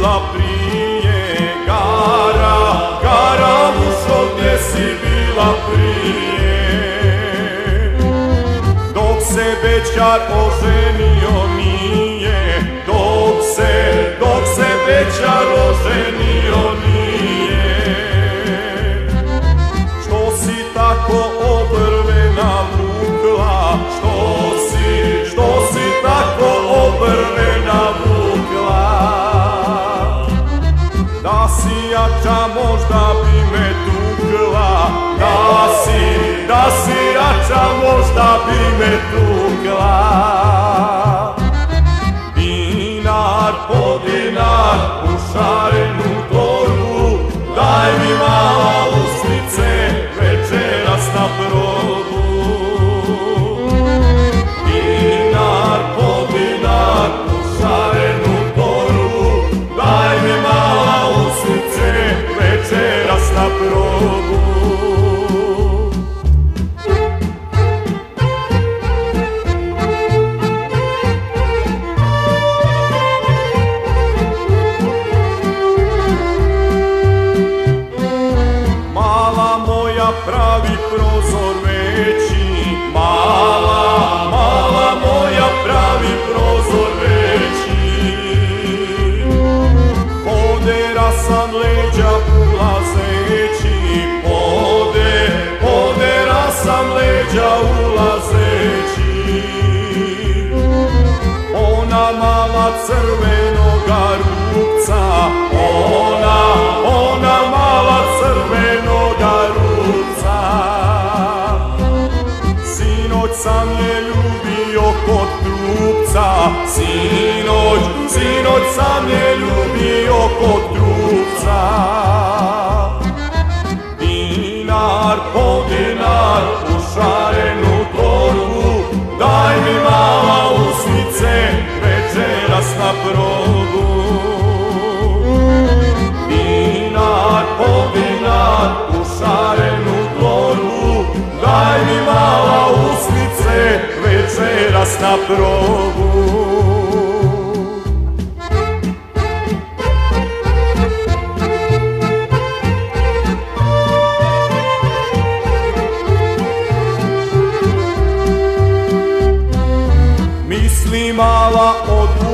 bila prije gara, gara muško gdje si bila prije. Dok se Bečar oženio nije, dok se da si jača možda bi me tukla prozor veći Mala, mala moja pravi prozor veći Podera sam leđa ulazeći Pode, podera sam leđa ulazeći ona mala crvenoga rupca sam je ljubio kod trupca. Dinar po dinar u šarenu torbu Daj mi mala usnice večeras na probu Dinar po dinar u šarenu torbu Daj mi mala usnice večeras na probu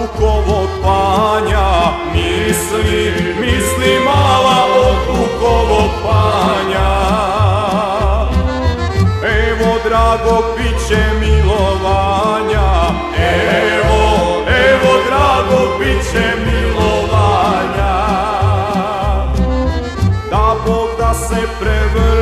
od Vukovog panja. Misli, misli mala od Vukovog panja. Evo dragog bit će milovanja. Evo, evo dragog bit će milovanja. Da Bog da se prevrnula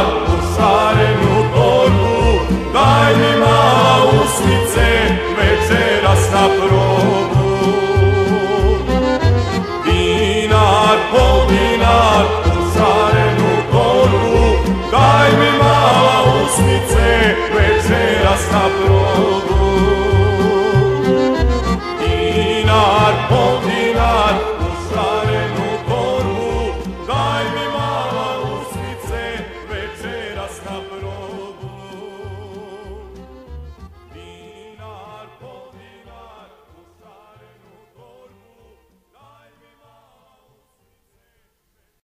dinar u šarenu torbu Daj mi mala usnice večeras na probu